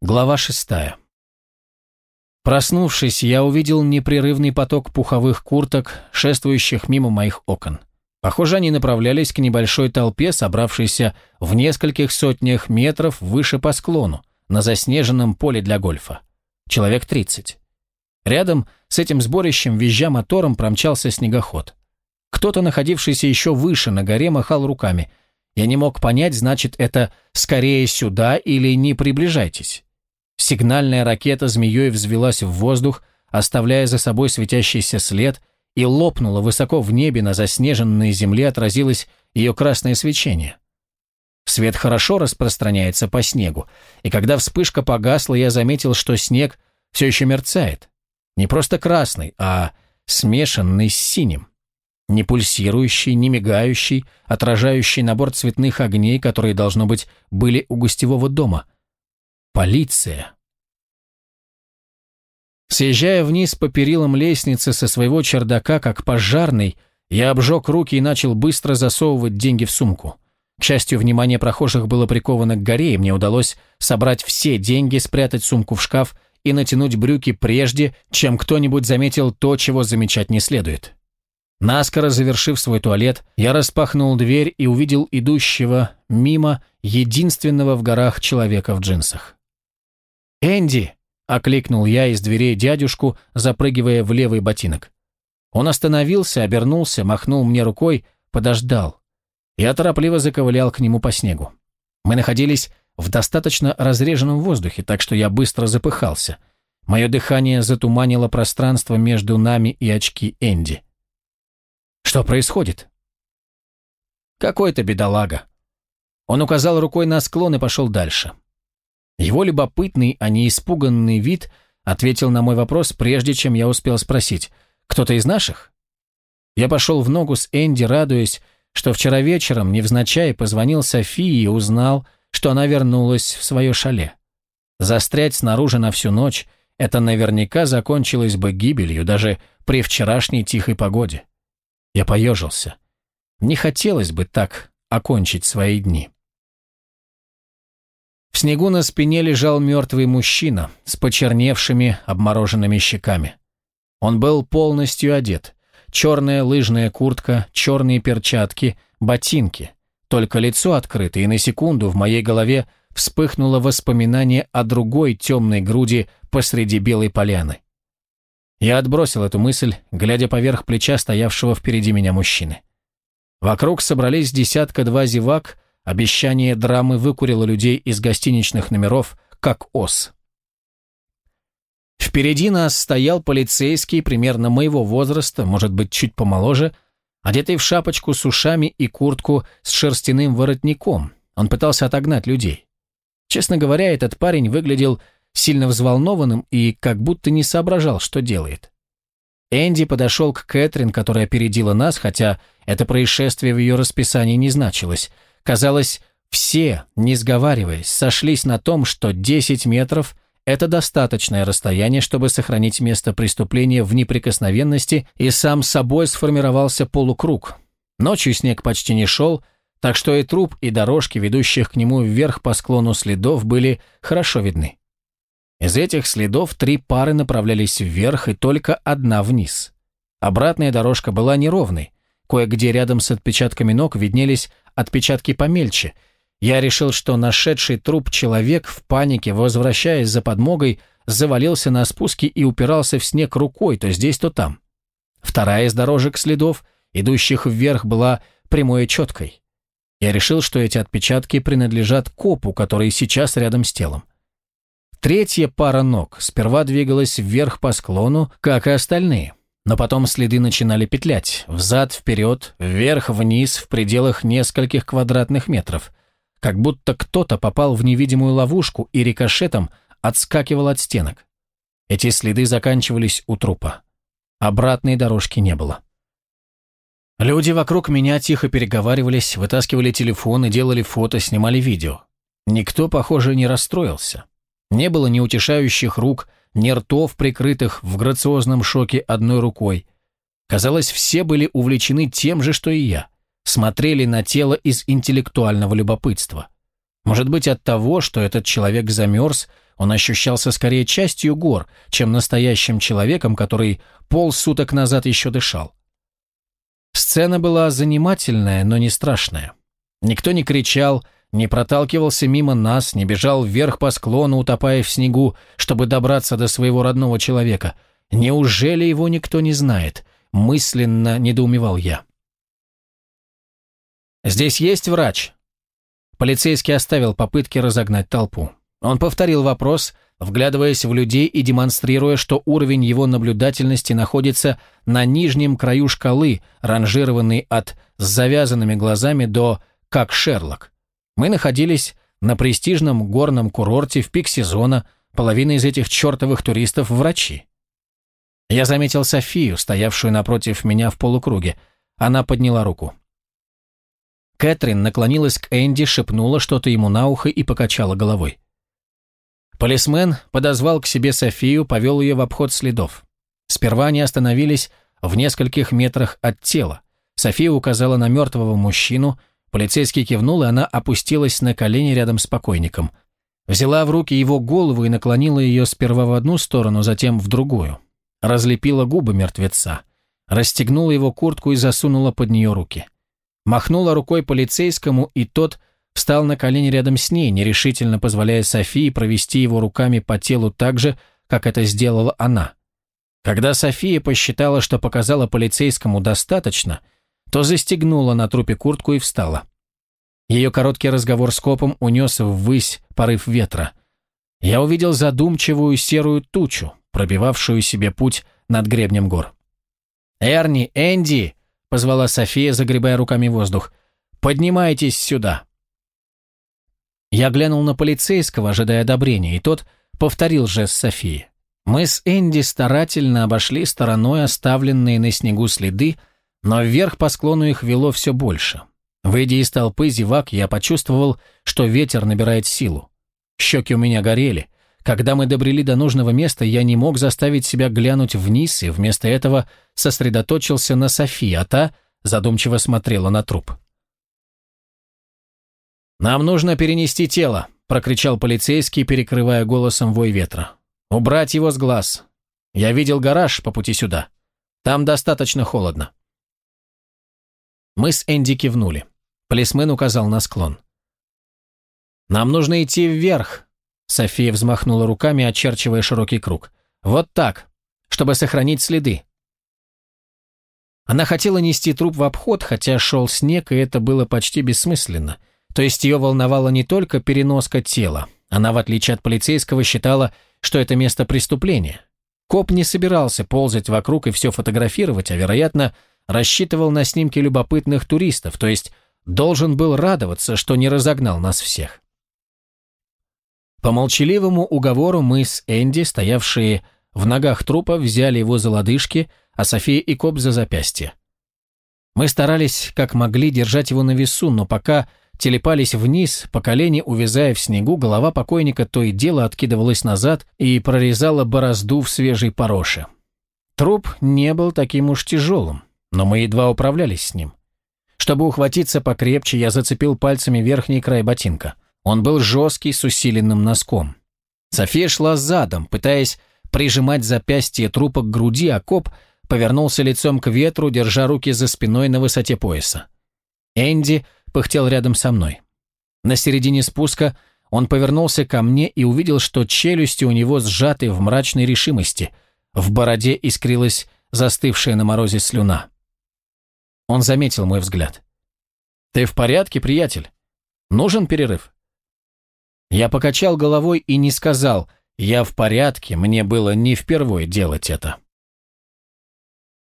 Глава шестая. Проснувшись, я увидел непрерывный поток пуховых курток, шествующих мимо моих окон. Похоже, они направлялись к небольшой толпе, собравшейся в нескольких сотнях метров выше по склону, на заснеженном поле для гольфа. Человек 30. Рядом с этим сборищем, визжа мотором, промчался снегоход. Кто-то, находившийся еще выше на горе, махал руками. Я не мог понять, значит, это «скорее сюда» или «не приближайтесь». Сигнальная ракета змеей взвелась в воздух, оставляя за собой светящийся след, и лопнула высоко в небе, на заснеженной земле отразилось ее красное свечение. Свет хорошо распространяется по снегу, и когда вспышка погасла, я заметил, что снег все еще мерцает. Не просто красный, а смешанный с синим. Не пульсирующий, не мигающий, отражающий набор цветных огней, которые, должно быть, были у гостевого дома – Полиция. Съезжая вниз по перилам лестницы со своего чердака, как пожарный, я обжег руки и начал быстро засовывать деньги в сумку. К счастью, внимание прохожих было приковано к горе, и мне удалось собрать все деньги, спрятать сумку в шкаф и натянуть брюки прежде, чем кто-нибудь заметил то, чего замечать не следует. Наскоро завершив свой туалет, я распахнул дверь и увидел идущего мимо единственного в горах человека в джинсах. «Энди!» – окликнул я из дверей дядюшку, запрыгивая в левый ботинок. Он остановился, обернулся, махнул мне рукой, подождал. Я торопливо заковылял к нему по снегу. Мы находились в достаточно разреженном воздухе, так что я быстро запыхался. Мое дыхание затуманило пространство между нами и очки Энди. «Что происходит?» «Какой-то бедолага». Он указал рукой на склон и пошел дальше. Его любопытный, а не испуганный вид ответил на мой вопрос, прежде чем я успел спросить, «Кто-то из наших?» Я пошел в ногу с Энди, радуясь, что вчера вечером невзначай позвонил Софии и узнал, что она вернулась в свое шале. Застрять снаружи на всю ночь – это наверняка закончилось бы гибелью даже при вчерашней тихой погоде. Я поежился. Не хотелось бы так окончить свои дни. Снегу на спине лежал мертвый мужчина с почерневшими, обмороженными щеками. Он был полностью одет. Черная лыжная куртка, черные перчатки, ботинки. Только лицо открыто, и на секунду в моей голове вспыхнуло воспоминание о другой темной груди посреди белой поляны. Я отбросил эту мысль, глядя поверх плеча стоявшего впереди меня мужчины. Вокруг собрались десятка-два зевак, Обещание драмы выкурило людей из гостиничных номеров, как ос. Впереди нас стоял полицейский примерно моего возраста, может быть, чуть помоложе, одетый в шапочку с ушами и куртку с шерстяным воротником. Он пытался отогнать людей. Честно говоря, этот парень выглядел сильно взволнованным и как будто не соображал, что делает. Энди подошел к Кэтрин, которая опередила нас, хотя это происшествие в ее расписании не значилось – Казалось, все, не сговариваясь, сошлись на том, что 10 метров – это достаточное расстояние, чтобы сохранить место преступления в неприкосновенности, и сам собой сформировался полукруг. Ночью снег почти не шел, так что и труп, и дорожки, ведущих к нему вверх по склону следов, были хорошо видны. Из этих следов три пары направлялись вверх и только одна вниз. Обратная дорожка была неровной, Кое-где рядом с отпечатками ног виднелись отпечатки помельче. Я решил, что нашедший труп человек в панике, возвращаясь за подмогой, завалился на спуске и упирался в снег рукой то здесь, то там. Вторая из дорожек следов, идущих вверх, была прямой и четкой. Я решил, что эти отпечатки принадлежат копу, который сейчас рядом с телом. Третья пара ног сперва двигалась вверх по склону, как и остальные. Но потом следы начинали петлять, взад-вперед, вверх-вниз, в пределах нескольких квадратных метров. Как будто кто-то попал в невидимую ловушку и рикошетом отскакивал от стенок. Эти следы заканчивались у трупа. Обратной дорожки не было. Люди вокруг меня тихо переговаривались, вытаскивали телефоны, делали фото, снимали видео. Никто, похоже, не расстроился. Не было ни утешающих рук, ни ртов, прикрытых в грациозном шоке одной рукой. Казалось, все были увлечены тем же, что и я. Смотрели на тело из интеллектуального любопытства. Может быть, от того, что этот человек замерз, он ощущался скорее частью гор, чем настоящим человеком, который полсуток назад еще дышал. Сцена была занимательная, но не страшная. Никто не кричал, не проталкивался мимо нас, не бежал вверх по склону, утопая в снегу, чтобы добраться до своего родного человека. Неужели его никто не знает? Мысленно недоумевал я. «Здесь есть врач?» Полицейский оставил попытки разогнать толпу. Он повторил вопрос, вглядываясь в людей и демонстрируя, что уровень его наблюдательности находится на нижнем краю шкалы, ранжированный от с завязанными глазами до «как Шерлок». Мы находились на престижном горном курорте в пик сезона, половина из этих чертовых туристов – врачи. Я заметил Софию, стоявшую напротив меня в полукруге. Она подняла руку. Кэтрин наклонилась к Энди, шепнула что-то ему на ухо и покачала головой. Полисмен подозвал к себе Софию, повел ее в обход следов. Сперва они остановились в нескольких метрах от тела. София указала на мертвого мужчину, полицейский кивнул, и она опустилась на колени рядом с покойником. Взяла в руки его голову и наклонила ее сперва в одну сторону, затем в другую. Разлепила губы мертвеца. Расстегнула его куртку и засунула под нее руки. Махнула рукой полицейскому, и тот встал на колени рядом с ней, нерешительно позволяя Софии провести его руками по телу так же, как это сделала она. Когда София посчитала, что показала полицейскому достаточно, то застегнула на трупе куртку и встала. Ее короткий разговор с копом унес ввысь порыв ветра. Я увидел задумчивую серую тучу, пробивавшую себе путь над гребнем гор. «Эрни, Энди!» — позвала София, загребая руками воздух. «Поднимайтесь сюда!» Я глянул на полицейского, ожидая одобрения, и тот повторил жест Софии. Мы с Энди старательно обошли стороной оставленные на снегу следы, но вверх по склону их вело все больше. Выйдя из толпы зевак, я почувствовал, что ветер набирает силу. Щеки у меня горели. Когда мы добрели до нужного места, я не мог заставить себя глянуть вниз, и вместо этого сосредоточился на Софии, а та задумчиво смотрела на труп. «Нам нужно перенести тело», — прокричал полицейский, перекрывая голосом вой ветра. «Убрать его с глаз. Я видел гараж по пути сюда. Там достаточно холодно». Мы с Энди кивнули. Полисмен указал на склон. «Нам нужно идти вверх», — София взмахнула руками, очерчивая широкий круг. «Вот так, чтобы сохранить следы». Она хотела нести труп в обход, хотя шел снег, и это было почти бессмысленно. То есть ее волновала не только переноска тела. Она, в отличие от полицейского, считала, что это место преступления. Коп не собирался ползать вокруг и все фотографировать, а, вероятно, рассчитывал на снимки любопытных туристов, то есть должен был радоваться, что не разогнал нас всех. По молчаливому уговору мы с Энди, стоявшие в ногах трупа, взяли его за лодыжки, а София и Коп за запястье. Мы старались, как могли, держать его на весу, но пока телепались вниз, по колени увязая в снегу, голова покойника то и дело откидывалась назад и прорезала борозду в свежей пороше. Труп не был таким уж тяжелым, но мы едва управлялись с ним. Чтобы ухватиться покрепче, я зацепил пальцами верхний край ботинка. Он был жесткий, с усиленным носком. София шла задом, пытаясь прижимать запястье трупа к груди, а коп повернулся лицом к ветру, держа руки за спиной на высоте пояса. Энди пыхтел рядом со мной. На середине спуска он повернулся ко мне и увидел, что челюсти у него сжаты в мрачной решимости. В бороде искрилась застывшая на морозе слюна. Он заметил мой взгляд. «Ты в порядке, приятель? Нужен перерыв?» Я покачал головой и не сказал «я в порядке», мне было не впервой делать это.